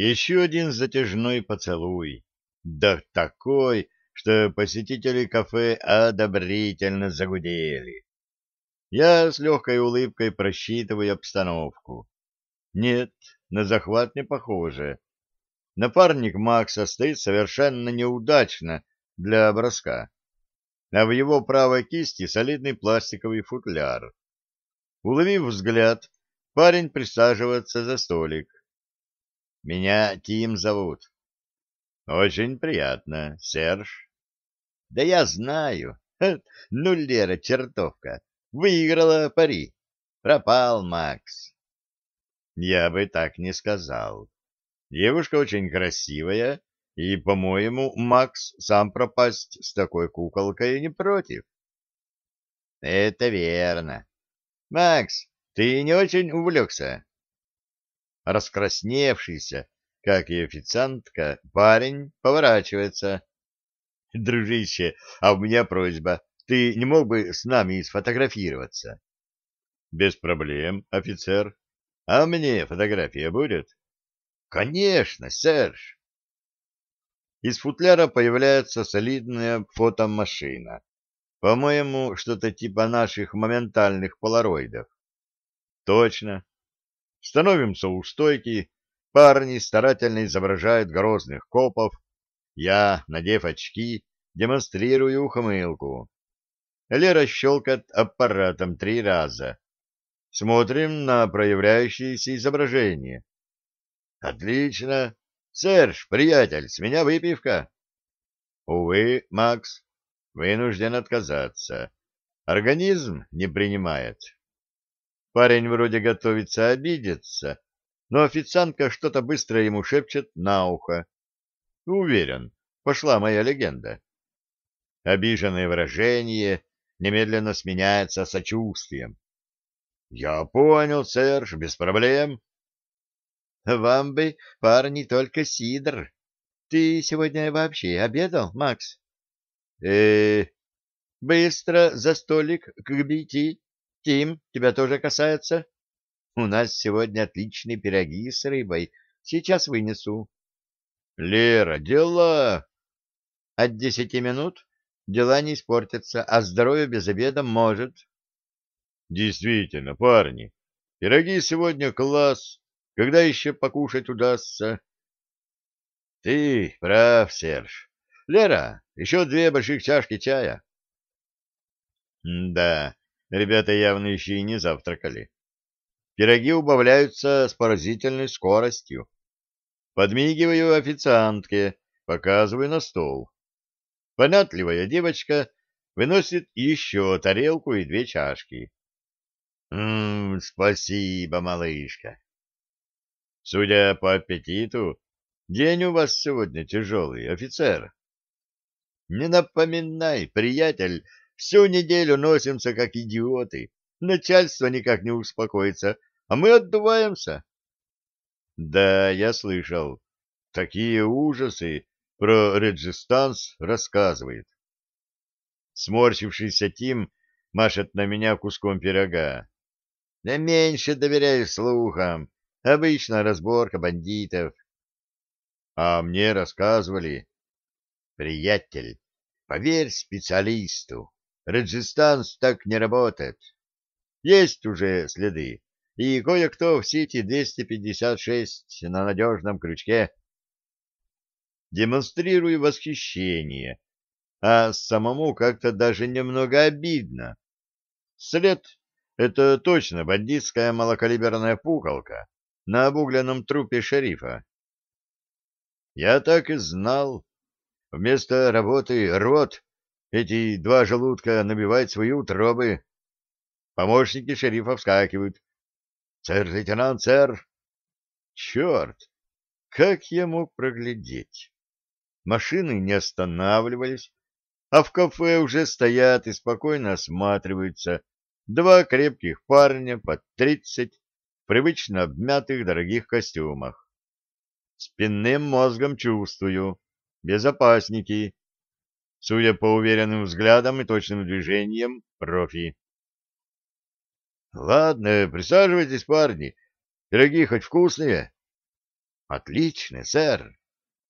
Еще один затяжной поцелуй. Да такой, что посетители кафе одобрительно загудели. Я с легкой улыбкой просчитываю обстановку. Нет, на захват не похоже. Напарник Макса стоит совершенно неудачно для броска. А в его правой кисти солидный пластиковый футляр. Уловив взгляд, парень присаживается за столик. Меня Тим зовут. Очень приятно, Серж. Да я знаю. Ну, Лера, чертовка, выиграла пари. Пропал Макс. Я бы так не сказал. Девушка очень красивая, и, по-моему, Макс сам пропасть с такой куколкой не против. Это верно. Макс, ты не очень увлекся? раскрасневшийся, как и официантка, парень поворачивается. — Дружище, а у меня просьба, ты не мог бы с нами сфотографироваться? — Без проблем, офицер. А мне фотография будет? — Конечно, Серж. Из футляра появляется солидная фотомашина. По-моему, что-то типа наших моментальных полароидов. Точно, Становимся у стойки, парни старательно изображают грозных копов, я, надев очки, демонстрирую ухмылку. Лера щелкает аппаратом три раза. Смотрим на проявляющиеся изображения. Отлично. Серж, приятель, с меня выпивка. Увы, Макс, вынужден отказаться. Организм не принимает. Парень вроде готовится обидеться, но официантка что-то быстро ему шепчет на ухо. Уверен, пошла моя легенда. Обиженное выражение немедленно сменяется сочувствием. — Я понял, Серж, без проблем. — Вам бы, парни, только сидр. Ты сегодня вообще обедал, Макс? э, -э, -э быстро за столик к бити. Тим, тебя тоже касается? У нас сегодня отличные пироги с рыбой. Сейчас вынесу. Лера, дела! От десяти минут дела не испортятся, а здоровье без обеда может. Действительно, парни, пироги сегодня класс. Когда еще покушать удастся? Ты прав, Серж. Лера, еще две больших чашки чая. М да, Ребята явно еще и не завтракали. Пироги убавляются с поразительной скоростью. Подмигиваю официантке, показываю на стол. Понятливая девочка выносит еще тарелку и две чашки. «М-м, спасибо, малышка. Судя по аппетиту, день у вас сегодня тяжелый, офицер. Не напоминай, приятель, Всю неделю носимся, как идиоты. Начальство никак не успокоится, а мы отдуваемся. Да, я слышал. Такие ужасы про Реджистанс рассказывает. Сморщившийся Тим машет на меня куском пирога. Да меньше доверяю слухам. Обычно разборка бандитов. А мне рассказывали. Приятель, поверь специалисту. Раджистанс так не работает. Есть уже следы, и кое-кто в сети 256 на надежном крючке. Демонстрирую восхищение, а самому как-то даже немного обидно. След — это точно бандитская малокалиберная пуколка на обугленном трупе шерифа. Я так и знал. Вместо работы рот эти два желудка набивают свои утробы. Помощники шерифа вскакивают. — Сэр, лейтенант, сэр! Черт! Как я мог проглядеть? Машины не останавливались, а в кафе уже стоят и спокойно осматриваются два крепких парня под тридцать в привычно обмятых дорогих костюмах. Спинным мозгом чувствую. Безопасники. Судя по уверенным взглядам и точным движениям, профи. — Ладно, присаживайтесь, парни. Пироги хоть вкусные? — Отлично, сэр.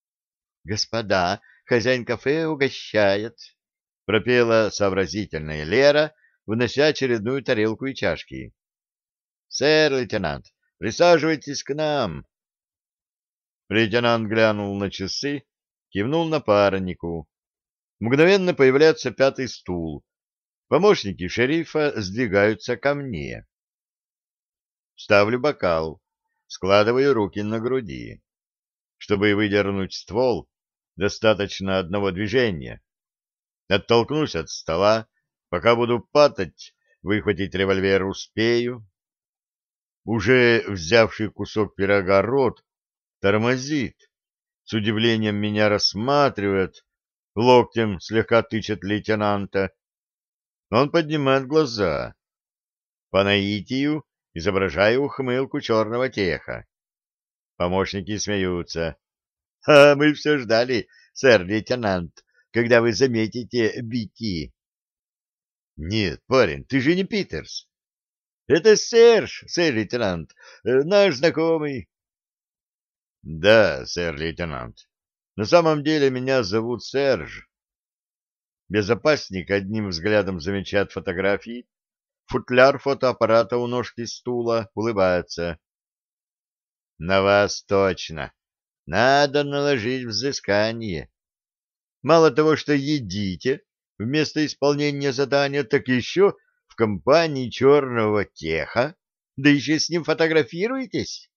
— Господа, хозяин кафе угощает, — пропела сообразительная Лера, внося очередную тарелку и чашки. — Сэр, лейтенант, присаживайтесь к нам. Лейтенант глянул на часы, кивнул напарнику. Мгновенно появляется пятый стул. Помощники шерифа сдвигаются ко мне. Ставлю бокал, складываю руки на груди. Чтобы выдернуть ствол, достаточно одного движения. Оттолкнусь от стола, пока буду патать, выхватить револьвер успею. Уже взявший кусок пирога рот тормозит, с удивлением меня рассматривает, локтем слегка тычет лейтенанта. Он поднимает глаза. По наитию изображаю ухмылку черного теха. Помощники смеются. — А мы все ждали, сэр-лейтенант, когда вы заметите бити. — Нет, парень, ты же не Питерс. — Это Серж, сэр-лейтенант, э, наш знакомый. — Да, сэр-лейтенант, на самом деле меня зовут Серж. Безопасник одним взглядом замечает фотографии. Футляр фотоаппарата у ножки стула улыбается. На вас точно. Надо наложить взыскание. Мало того, что едите вместо исполнения задания, так еще в компании черного теха, да еще с ним фотографируетесь.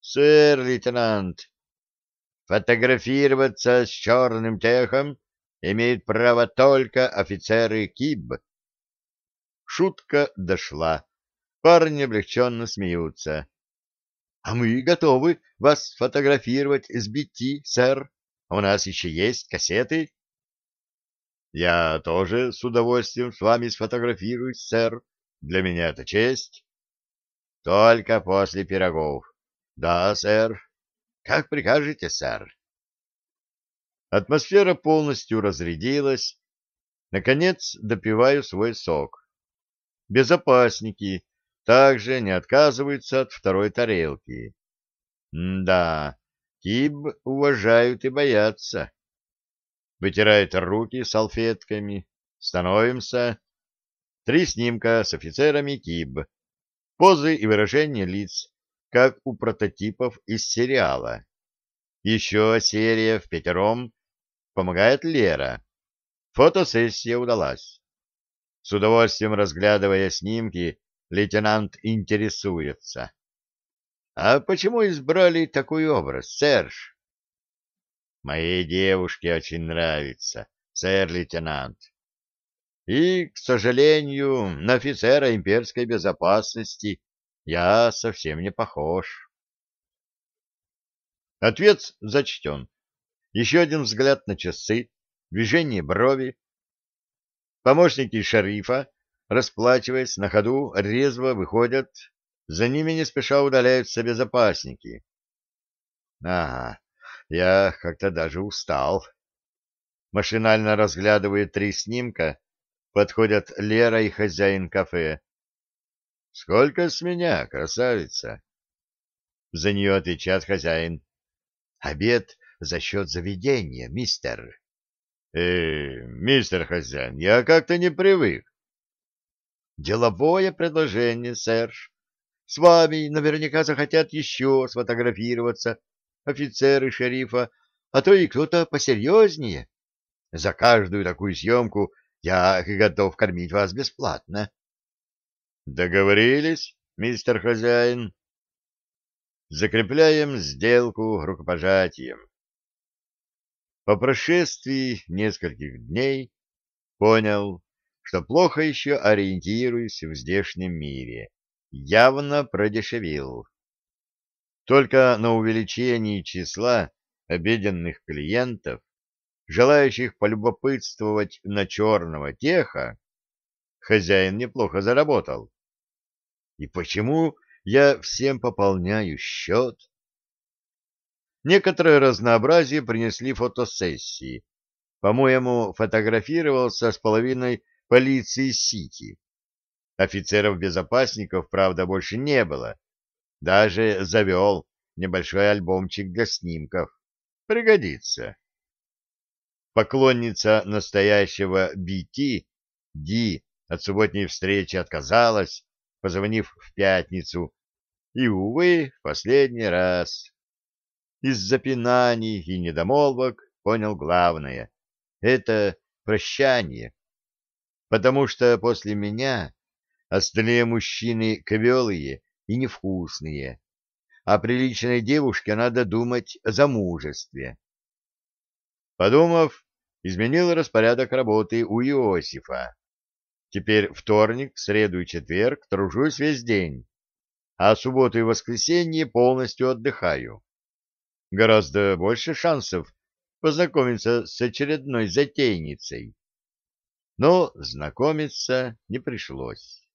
Сэр, лейтенант, Фотографироваться с черным техом имеют право только офицеры КИБ. Шутка дошла. Парни облегченно смеются. — А мы готовы вас фотографировать с BT, сэр. У нас еще есть кассеты. — Я тоже с удовольствием с вами сфотографируюсь, сэр. Для меня это честь. — Только после пирогов. — Да, сэр. Как прикажете, сэр. Атмосфера полностью разрядилась. Наконец допиваю свой сок. Безопасники также не отказываются от второй тарелки. М да, Киб уважают и боятся. Вытирает руки салфетками. Становимся. Три снимка с офицерами Киб. Позы и выражения лиц как у прототипов из сериала. Еще серия в пятером помогает Лера. Фотосессия удалась. С удовольствием разглядывая снимки, лейтенант интересуется. — А почему избрали такой образ, Серж? — Моей девушке очень нравится, сэр-лейтенант. И, к сожалению, на офицера имперской безопасности я совсем не похож. Ответ зачтен. Еще один взгляд на часы, движение брови. Помощники шарифа, расплачиваясь на ходу, резво выходят. За ними не спеша удаляются безопасники. Ага, я как-то даже устал. Машинально разглядывая три снимка, подходят Лера и хозяин кафе. — Сколько с меня, красавица? За нее отвечает хозяин. — Обед за счет заведения, мистер. — Э, мистер хозяин, я как-то не привык. — Деловое предложение, сэр. С вами наверняка захотят еще сфотографироваться офицеры шерифа, а то и кто-то посерьезнее. За каждую такую съемку я готов кормить вас бесплатно. Договорились, мистер хозяин? Закрепляем сделку рукопожатием. По прошествии нескольких дней понял, что плохо еще ориентируюсь в здешнем мире. Явно продешевил. Только на увеличении числа обеденных клиентов, желающих полюбопытствовать на черного теха, хозяин неплохо заработал. И почему я всем пополняю счет? Некоторое разнообразие принесли фотосессии. По-моему, фотографировался с половиной полиции Сити. Офицеров-безопасников, правда, больше не было. Даже завел небольшой альбомчик для снимков. Пригодится. Поклонница настоящего BT, Ди, от субботней встречи отказалась, позвонив в пятницу, и, увы, в последний раз. Из запинаний и недомолвок понял главное — это прощание. Потому что после меня остальные мужчины ковелые и невкусные, а приличной девушке надо думать о замужестве. Подумав, изменил распорядок работы у Иосифа. Теперь вторник, среду и четверг тружусь весь день, а субботу и воскресенье полностью отдыхаю. Гораздо больше шансов познакомиться с очередной затейницей. Но знакомиться не пришлось.